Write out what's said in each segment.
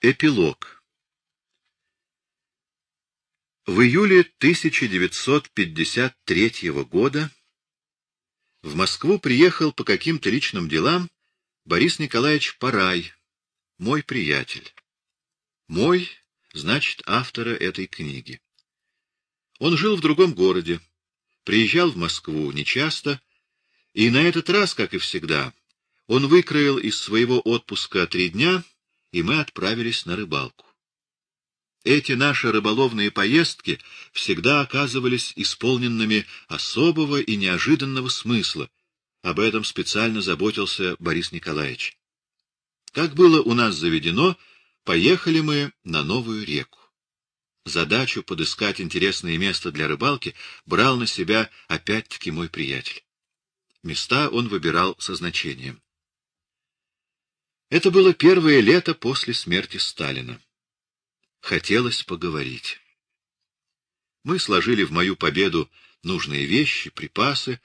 Эпилог В июле 1953 года в Москву приехал по каким-то личным делам Борис Николаевич Парай, мой приятель. Мой, значит, автора этой книги. Он жил в другом городе, приезжал в Москву нечасто, и на этот раз, как и всегда, он выкроил из своего отпуска три дня, и мы отправились на рыбалку. Эти наши рыболовные поездки всегда оказывались исполненными особого и неожиданного смысла. Об этом специально заботился Борис Николаевич. Как было у нас заведено, поехали мы на новую реку. Задачу подыскать интересное место для рыбалки брал на себя опять-таки мой приятель. Места он выбирал со значением. Это было первое лето после смерти Сталина. Хотелось поговорить. Мы сложили в мою победу нужные вещи, припасы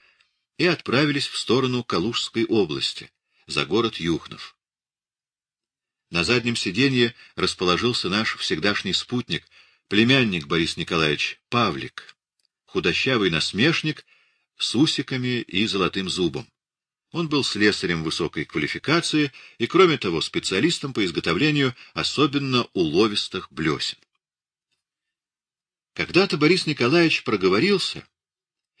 и отправились в сторону Калужской области, за город Юхнов. На заднем сиденье расположился наш всегдашний спутник, племянник Борис Николаевич, Павлик, худощавый насмешник с усиками и золотым зубом. Он был слесарем высокой квалификации и, кроме того, специалистом по изготовлению особенно уловистых блесен. Когда-то Борис Николаевич проговорился,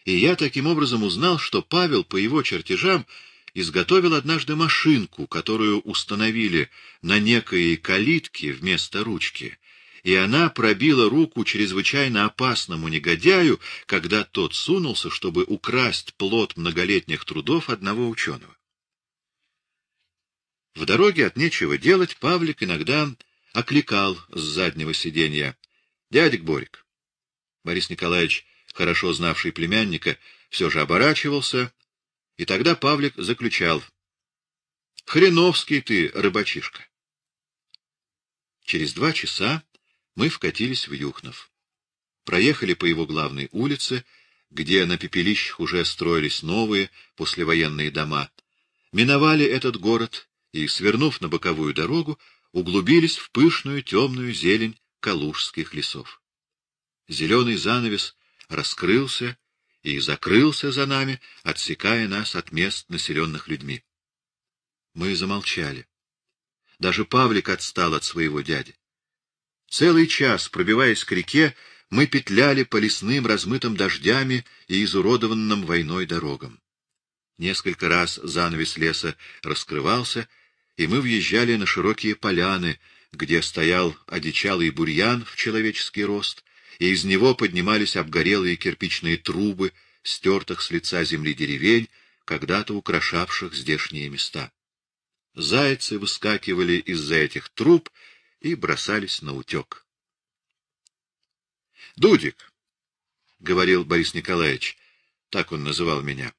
и я таким образом узнал, что Павел по его чертежам изготовил однажды машинку, которую установили на некой калитке вместо ручки, и она пробила руку чрезвычайно опасному негодяю, когда тот сунулся, чтобы украсть плод многолетних трудов одного ученого. В дороге от нечего делать Павлик иногда окликал с заднего сиденья. — Дядик Борик. Борис Николаевич, хорошо знавший племянника, все же оборачивался, и тогда Павлик заключал. — Хреновский ты, рыбачишка. Через два часа мы вкатились в Юхнов. Проехали по его главной улице, где на пепелищах уже строились новые послевоенные дома, миновали этот город и, свернув на боковую дорогу, углубились в пышную темную зелень калужских лесов. Зеленый занавес раскрылся и закрылся за нами, отсекая нас от мест, населенных людьми. Мы замолчали. Даже Павлик отстал от своего дяди. Целый час, пробиваясь к реке, мы петляли по лесным, размытым дождями и изуродованным войной дорогам. Несколько раз занавес леса раскрывался, и мы въезжали на широкие поляны, где стоял одичалый бурьян в человеческий рост, и из него поднимались обгорелые кирпичные трубы, стертых с лица земли деревень, когда-то украшавших здешние места. Зайцы выскакивали из-за этих труб и бросались на утек. — Дудик, — говорил Борис Николаевич, так он называл меня,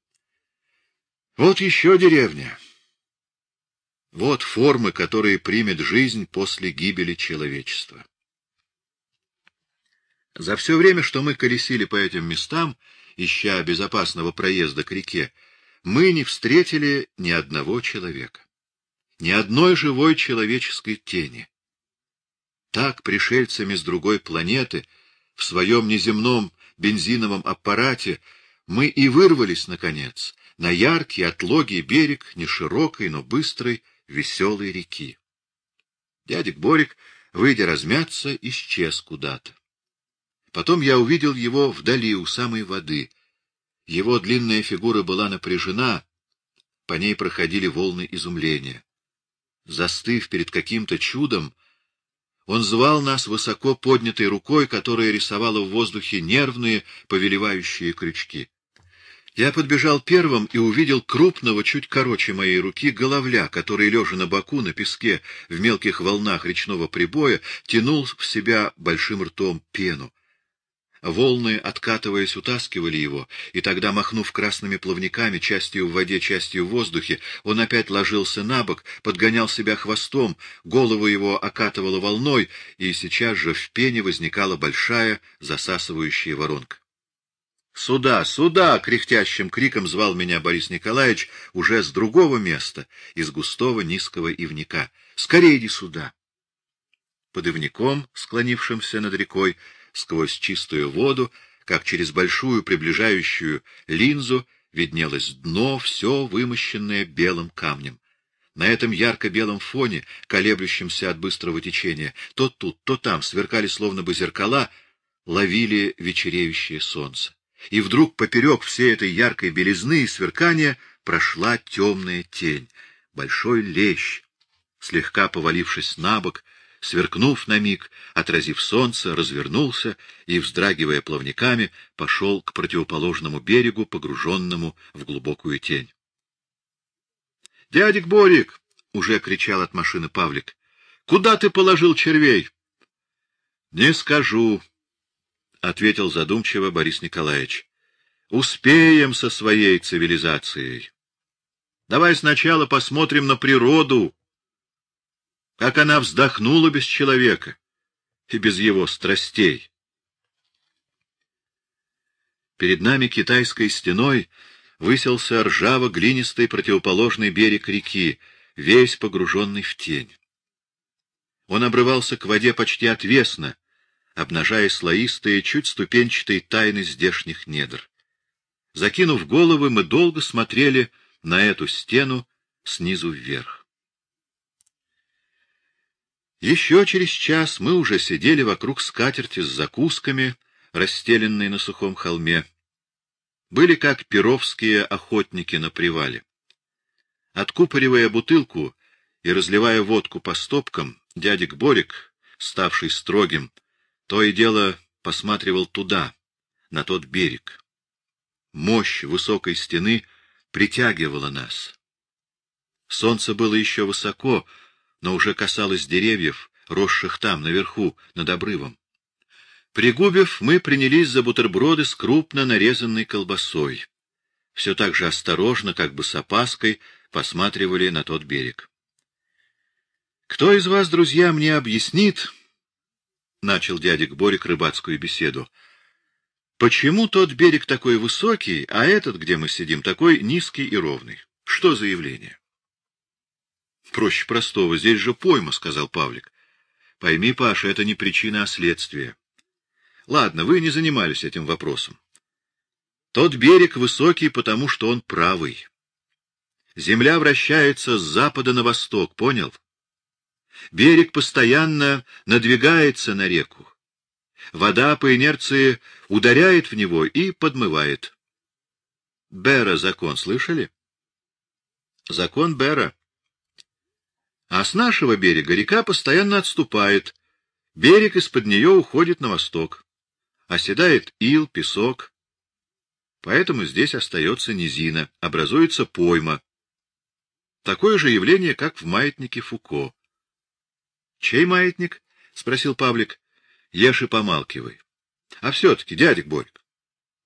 — вот еще деревня. Вот формы, которые примет жизнь после гибели человечества. За все время, что мы колесили по этим местам, ища безопасного проезда к реке, мы не встретили ни одного человека, ни одной живой человеческой тени. Так пришельцами с другой планеты в своем неземном бензиновом аппарате мы и вырвались, наконец, на яркий, отлогий берег неширокой, но быстрой, веселой реки. Дядик Борик, выйдя размяться, исчез куда-то. Потом я увидел его вдали, у самой воды. Его длинная фигура была напряжена, по ней проходили волны изумления. Застыв перед каким-то чудом, он звал нас высоко поднятой рукой, которая рисовала в воздухе нервные, повелевающие крючки. Я подбежал первым и увидел крупного, чуть короче моей руки, головля, который, лежа на боку, на песке, в мелких волнах речного прибоя, тянул в себя большим ртом пену. Волны, откатываясь, утаскивали его, и тогда, махнув красными плавниками, частью в воде, частью в воздухе, он опять ложился на бок, подгонял себя хвостом, голову его окатывало волной, и сейчас же в пене возникала большая засасывающая воронка. «Сюда, сюда!» — кряхтящим криком звал меня Борис Николаевич уже с другого места, из густого низкого ивника. «Скорее иди сюда!» подывником, склонившимся над рекой, сквозь чистую воду, как через большую приближающую линзу, виднелось дно, все вымощенное белым камнем. На этом ярко-белом фоне, колеблющемся от быстрого течения, то тут, то там сверкали словно бы зеркала, ловили вечереющее солнце. И вдруг поперек всей этой яркой белизны и сверкания прошла темная тень, большой лещ, слегка повалившись на бок, сверкнув на миг, отразив солнце, развернулся и, вздрагивая плавниками, пошел к противоположному берегу, погруженному в глубокую тень. — Дядик Борик! — уже кричал от машины Павлик. — Куда ты положил червей? — Не скажу, — ответил задумчиво Борис Николаевич. — Успеем со своей цивилизацией. Давай сначала посмотрим на природу, как она вздохнула без человека и без его страстей. Перед нами китайской стеной высился ржаво-глинистый противоположный берег реки, весь погруженный в тень. Он обрывался к воде почти отвесно, обнажая слоистые, чуть ступенчатые тайны здешних недр. Закинув головы, мы долго смотрели на эту стену снизу вверх. Еще через час мы уже сидели вокруг скатерти с закусками, расстеленной на сухом холме. Были как перовские охотники на привале. Откупоривая бутылку и разливая водку по стопкам, дядик Борик, ставший строгим, то и дело посматривал туда, на тот берег. Мощь высокой стены притягивала нас. Солнце было еще высоко, но уже касалось деревьев, росших там, наверху, над обрывом. Пригубив, мы принялись за бутерброды с крупно нарезанной колбасой. Все так же осторожно, как бы с опаской, посматривали на тот берег. — Кто из вас, друзья, мне объяснит, — начал дядик Борик рыбацкую беседу, — почему тот берег такой высокий, а этот, где мы сидим, такой низкий и ровный? Что за явление? — Проще простого, здесь же пойма, — сказал Павлик. — Пойми, Паша, это не причина, а следствие. Ладно, вы не занимались этим вопросом. Тот берег высокий, потому что он правый. Земля вращается с запада на восток, понял? Берег постоянно надвигается на реку. Вода по инерции ударяет в него и подмывает. Бера закон слышали? Закон Бера. А с нашего берега река постоянно отступает. Берег из-под нее уходит на восток оседает ил, песок. Поэтому здесь остается низина, образуется пойма. Такое же явление, как в маятнике Фуко. — Чей маятник? — спросил Павлик. — Ешь и помалкивай. — А все-таки, дядик Борик,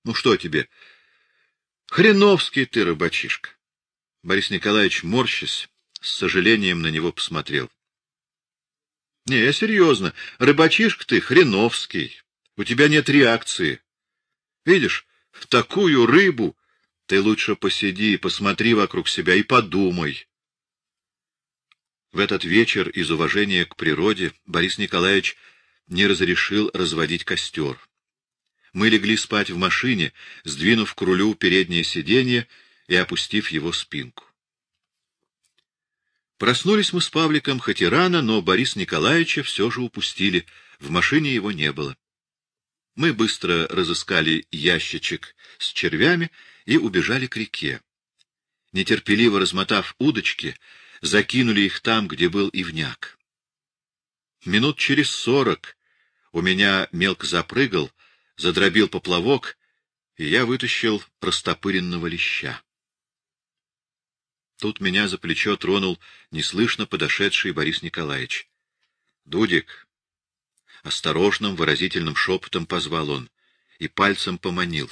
ну что тебе? Хреновский ты рыбачишка. Борис Николаевич, морщась, с сожалением на него посмотрел. — Не, серьезно. Рыбачишка ты хреновский. У тебя нет реакции. Видишь, такую рыбу ты лучше посиди, посмотри вокруг себя и подумай. В этот вечер из уважения к природе Борис Николаевич не разрешил разводить костер. Мы легли спать в машине, сдвинув к рулю переднее сиденье и опустив его спинку. Проснулись мы с Павликом хоть и рано, но Борис Николаевича все же упустили, в машине его не было. Мы быстро разыскали ящичек с червями и убежали к реке. Нетерпеливо размотав удочки, закинули их там, где был ивняк. Минут через сорок у меня мелко запрыгал, задробил поплавок, и я вытащил растопыренного леща. Тут меня за плечо тронул неслышно подошедший Борис Николаевич. — Дудик, Осторожным, выразительным шепотом позвал он и пальцем поманил.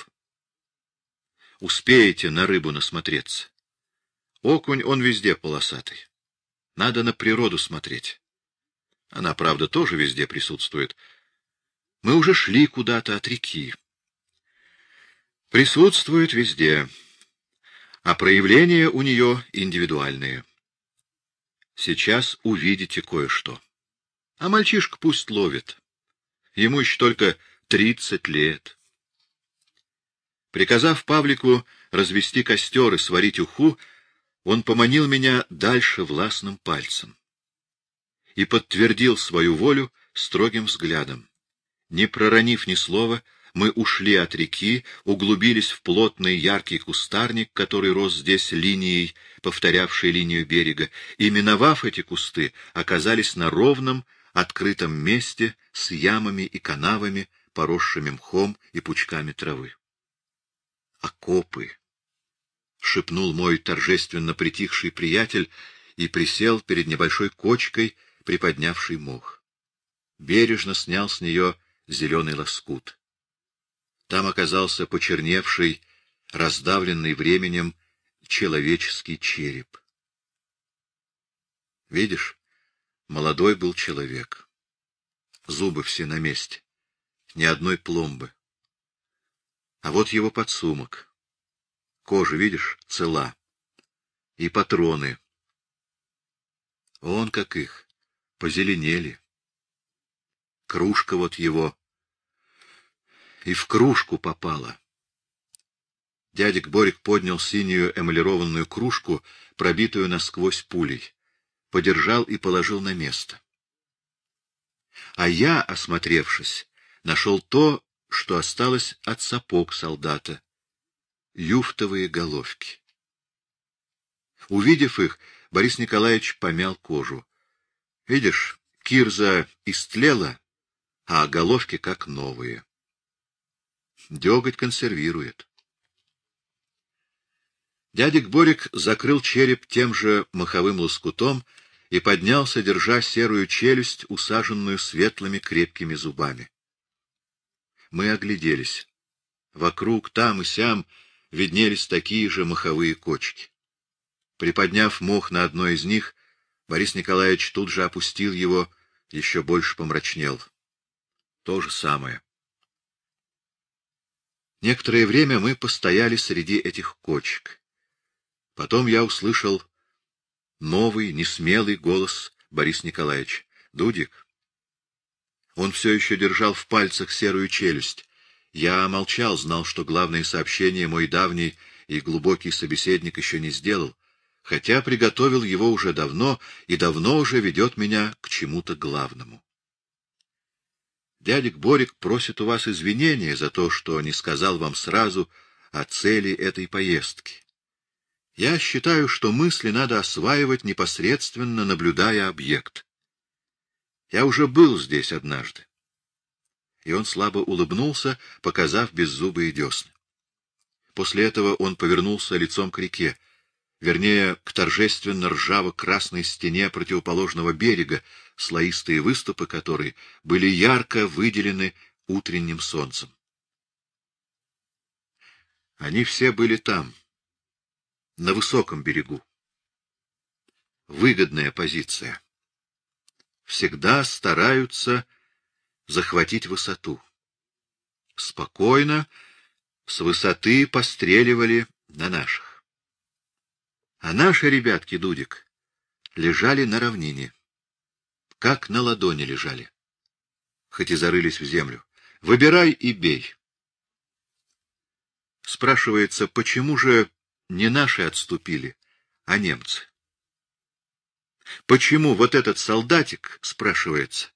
Успеете на рыбу насмотреться. Окунь, он везде полосатый. Надо на природу смотреть. Она, правда, тоже везде присутствует. Мы уже шли куда-то от реки. Присутствует везде, а проявления у нее индивидуальные. Сейчас увидите кое-что. А мальчишка пусть ловит. Ему еще только тридцать лет. Приказав Павлику развести костер и сварить уху, он поманил меня дальше властным пальцем и подтвердил свою волю строгим взглядом. Не проронив ни слова, мы ушли от реки, углубились в плотный яркий кустарник, который рос здесь линией, повторявшей линию берега, и, миновав эти кусты, оказались на ровном, открытом месте с ямами и канавами, поросшими мхом и пучками травы. Окопы! — шепнул мой торжественно притихший приятель и присел перед небольшой кочкой, приподнявший мох. Бережно снял с нее зеленый лоскут. Там оказался почерневший, раздавленный временем человеческий череп. Видишь, молодой был человек. Зубы все на месте, ни одной пломбы. А вот его подсумок. Кожа, видишь, цела. И патроны. Он, как их, позеленели. Кружка вот его и в кружку попала. Дядик Борик поднял синюю эмалированную кружку, пробитую насквозь пулей, подержал и положил на место. А я, осмотревшись, нашел то, что осталось от сапог солдата — юфтовые головки. Увидев их, Борис Николаевич помял кожу. Видишь, кирза истлела, а головки как новые. Деготь консервирует. Дядик Борик закрыл череп тем же маховым лоскутом и поднялся, держа серую челюсть, усаженную светлыми крепкими зубами. Мы огляделись. Вокруг, там и сям, виднелись такие же маховые кочки. Приподняв мох на одной из них, Борис Николаевич тут же опустил его, еще больше помрачнел. То же самое. Некоторое время мы постояли среди этих кочек. Потом я услышал новый, несмелый голос Бориса Николаевича. «Дудик». Он все еще держал в пальцах серую челюсть. Я молчал, знал, что главное сообщение мой давний и глубокий собеседник еще не сделал, хотя приготовил его уже давно и давно уже ведет меня к чему-то главному. Дядик Борик просит у вас извинения за то, что не сказал вам сразу о цели этой поездки. Я считаю, что мысли надо осваивать непосредственно, наблюдая объект. Я уже был здесь однажды. И он слабо улыбнулся, показав беззубые десны. После этого он повернулся лицом к реке, вернее, к торжественно ржаво-красной стене противоположного берега, слоистые выступы которой были ярко выделены утренним солнцем. Они все были там, на высоком берегу. Выгодная позиция. Всегда стараются захватить высоту. Спокойно, с высоты постреливали на наших. А наши ребятки, Дудик, лежали на равнине как на ладони лежали. Хоть и зарылись в землю. Выбирай и бей. Спрашивается, почему же не наши отступили, а немцы? Почему вот этот солдатик, спрашивается,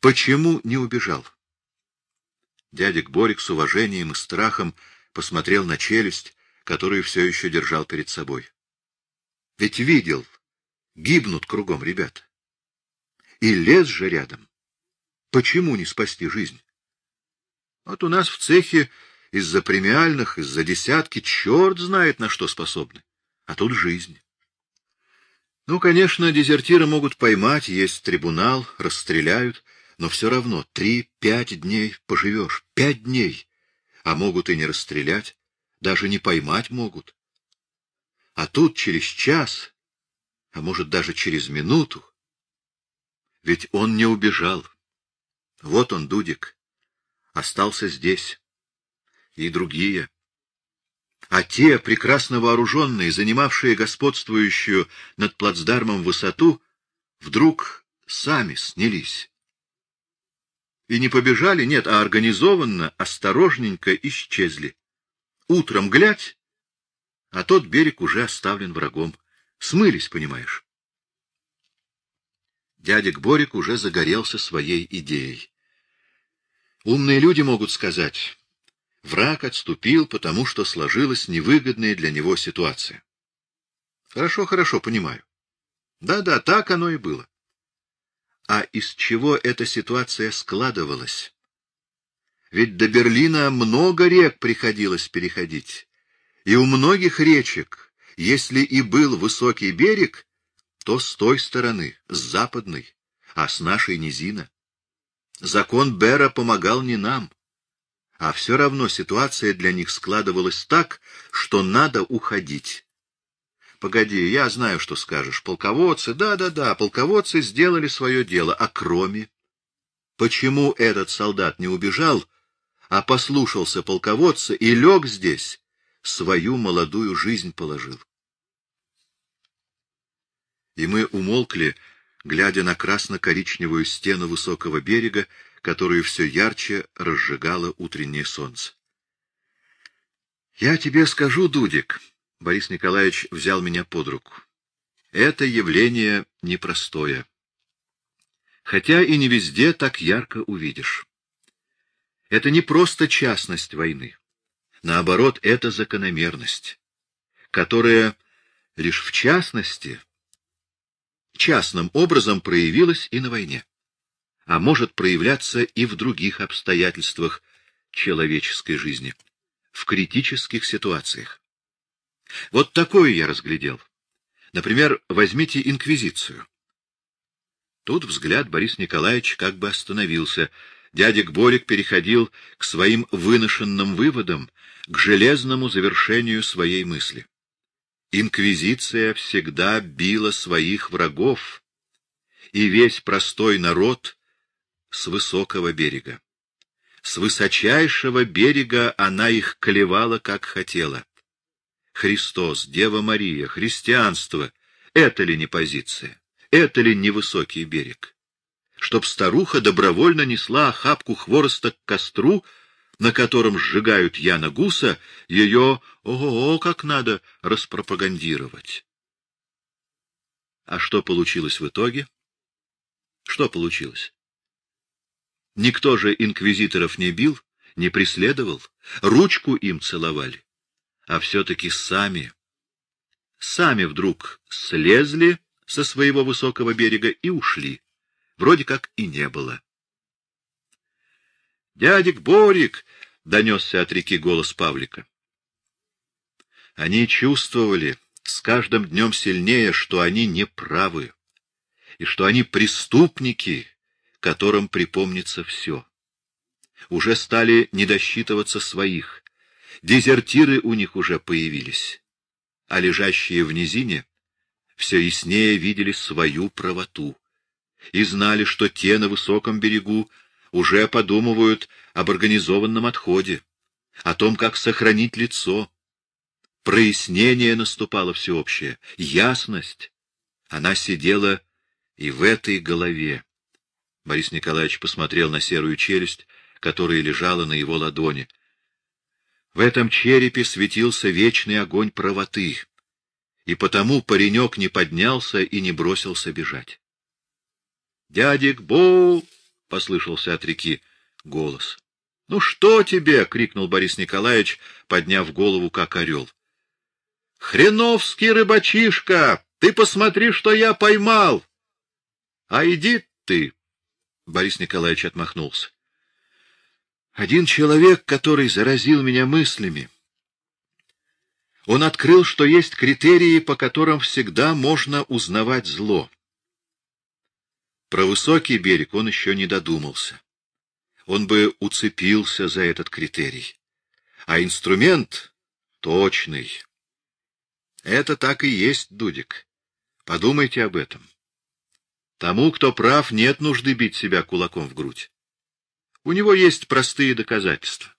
почему не убежал? Дядик Борик с уважением и страхом посмотрел на челюсть, которую все еще держал перед собой. Ведь видел, гибнут кругом ребята. И лес же рядом. Почему не спасти жизнь? Вот у нас в цехе из-за премиальных, из-за десятки, черт знает, на что способны. А тут жизнь. Ну, конечно, дезертира могут поймать, есть трибунал, расстреляют, но все равно три-пять дней поживешь, пять дней, а могут и не расстрелять, даже не поймать могут. А тут через час, а может даже через минуту, ведь он не убежал. Вот он, Дудик, остался здесь. И другие. А те, прекрасно вооруженные, занимавшие господствующую над плацдармом высоту, вдруг сами снялись. И не побежали, нет, а организованно, осторожненько исчезли. Утром глядь, а тот берег уже оставлен врагом. Смылись, понимаешь. Дядик Борик уже загорелся своей идеей. Умные люди могут сказать, враг отступил, потому что сложилась невыгодная для него ситуация. Хорошо, хорошо, понимаю. Да-да, так оно и было. А из чего эта ситуация складывалась? Ведь до Берлина много рек приходилось переходить. И у многих речек, если и был высокий берег, то с той стороны, с западной, а с нашей низина. Закон Бера помогал не нам, а все равно ситуация для них складывалась так, что надо уходить. Погоди, я знаю, что скажешь. Полководцы, да-да-да, полководцы сделали свое дело, а кроме... Почему этот солдат не убежал, а послушался полководца и лег здесь, свою молодую жизнь положил? И мы умолкли, глядя на красно-коричневую стену высокого берега, которую все ярче разжигало утреннее солнце. — Я тебе скажу, Дудик, — Борис Николаевич взял меня под руку, — это явление непростое. Хотя и не везде так ярко увидишь. Это не просто частность войны. Наоборот, это закономерность, которая лишь в частности частным образом проявилась и на войне, а может проявляться и в других обстоятельствах человеческой жизни, в критических ситуациях. Вот такое я разглядел. Например, возьмите инквизицию. Тут взгляд Борис Николаевич как бы остановился. Дядик Борик переходил к своим выношенным выводам, к железному завершению своей мысли. Инквизиция всегда била своих врагов, и весь простой народ с высокого берега. С высочайшего берега она их клевала, как хотела. Христос, Дева Мария, христианство — это ли не позиция? Это ли не высокий берег? Чтоб старуха добровольно несла охапку хвороста к костру — на котором сжигают Яна Гуса, ее, ого, как надо распропагандировать. А что получилось в итоге? Что получилось? Никто же инквизиторов не бил, не преследовал, ручку им целовали, а все-таки сами, сами вдруг слезли со своего высокого берега и ушли, вроде как и не было. Дядик Борик! — донесся от реки голос Павлика. Они чувствовали с каждым днем сильнее, что они неправы, и что они преступники, которым припомнится все. Уже стали не досчитываться своих, дезертиры у них уже появились, а лежащие в низине все яснее видели свою правоту и знали, что те на высоком берегу уже подумывают об организованном отходе, о том, как сохранить лицо. Прояснение наступало всеобщее, ясность. Она сидела и в этой голове. Борис Николаевич посмотрел на серую челюсть, которая лежала на его ладони. В этом черепе светился вечный огонь правоты, и потому паренек не поднялся и не бросился бежать. «Дядик Бу!» послышался от реки голос. — Ну что тебе? — крикнул Борис Николаевич, подняв голову, как орел. — Хреновский рыбачишка! Ты посмотри, что я поймал! — А иди ты! — Борис Николаевич отмахнулся. — Один человек, который заразил меня мыслями. Он открыл, что есть критерии, по которым всегда можно узнавать зло. Про высокий берег он еще не додумался. Он бы уцепился за этот критерий. А инструмент точный. Это так и есть, Дудик. Подумайте об этом. Тому, кто прав, нет нужды бить себя кулаком в грудь. У него есть простые доказательства.